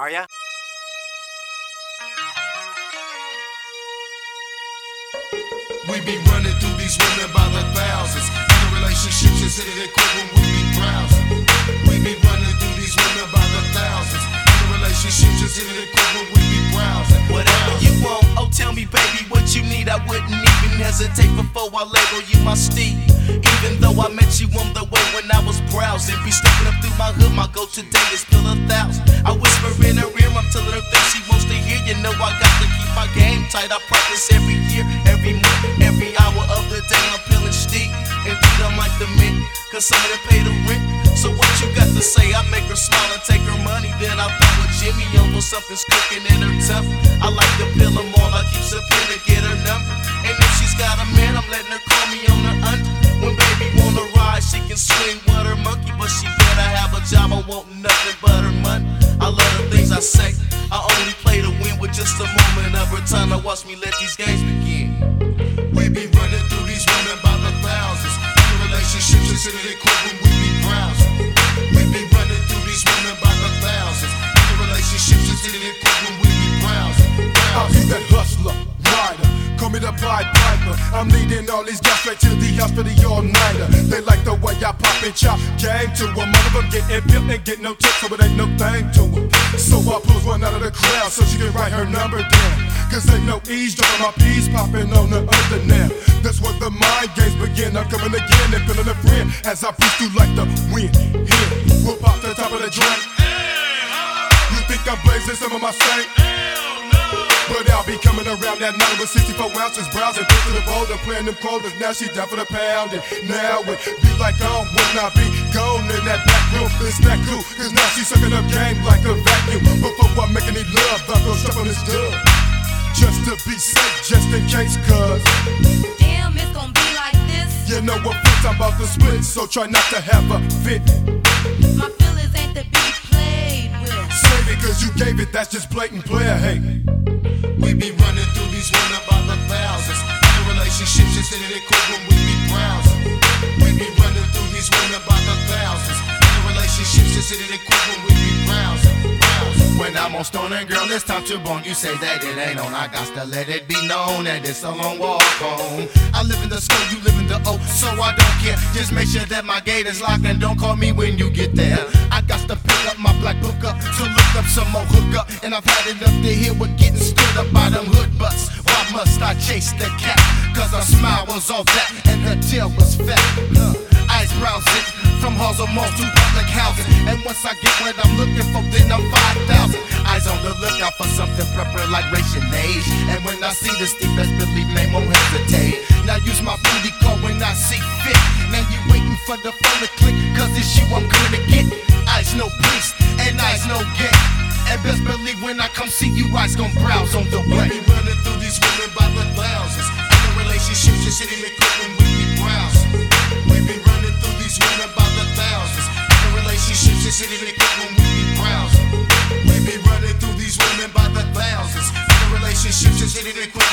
Are ya? We be running through these women by the thousands. In the relationships, it's in it quick when we be browsing. We be running through these women by the thousands. In the relationships, it's in it quick when we be browsing. Whatever you want, oh tell me baby what you need. I wouldn't even hesitate before I label you my Steve. Even though I met you on the way when I was browsing, be stepping up through my hood. My go today is still a thousand. I whisper in her ear, I'm telling her things she wants to hear. You know I got to keep my game tight. I practice every year, every month, every hour of the day. I'm peeling steep and treat them like the mint, cause of them pay the rent. So what you got to say? I make her smile and take her money, then I throw a Jimmy on for something's cooking in her tough. I like to peel them all, I keep a pin to get her number. And if she's got a man, I'm letting her call me on the under. The I only play to win with just a moment of time. Now watch me let these games begin. We be running through these women by the thousands. In relationships, it's in quick when we be browsing. We be running through these women by the thousands. In relationships, it's in quick when we be browsing. I'll be that hustler, rider. Call me the Pied Piper. I'm leading all these guys straight to the house for the all nighter. They like the I. Game to a them getting built and get no tips, so it ain't no thing to them. So I pulls one out of the crowd so she can write her number down. Cause ain't no ease, eavesdropping, my peas popping on the other now. That's where the mind games begin. I'm coming again and feeling a friend as I push through like the wind. Here, whoop off the top of the joint. You think I'm blazing some of my stank? I'll be coming around that night with 64 ounces, browsing through the boulder, playing them quotas. Now she down for the pound, and now it be like I would not be gone in that back room. It's that cool, cause now she's sucking up game like a vacuum. Before I'm making any love, I go straight on this dub. Just to be safe, just in case, cuz. Damn, it's gonna be like this. You know what fits I'm about to split, so try not to have a fit. My feelings ain't to be played It, cause you gave it, that's just blatant player hate. We be running through these women by the thousands. In relationships, it's in it quick when we be browsing. We be running through these women by the thousands. In the relationships, it's in it quick when we be browsing. browsing. When I'm on stone and girl, it's time to bone. You say that it ain't on. I got to let it be known that it's a long walk home. I live in the school, you live in the O, so I don't care. Just make sure that my gate is locked and don't call me when you get there. I got to pick up my black book up to look up some more hook up. And I've had enough to hear what getting stood up by them hood butts. Why must I chase the cat? Cause her smile was all that and her tail was fat. Huh. Eyes browsing from halls of malls to public housing. And once I get what I'm looking for, then I'm 5,000. Eyes on the lookout for something proper like racial age. And when I see this thing, best believe me, won't hesitate. Now use my booty call when I see fit. Now you waiting for the phone to click, cause it's you I'm gonna get. No priest, and eyes no gay. And best believe when I come see you, eyes gon' browse on the way. We be running through these women by the thousands. In the relationships, just in it quick when we be browsing. We be running through these women by the thousands. In the relationships, just in it quick when we be browsing. We be running through these women by the thousands. In the relationships, just in it quick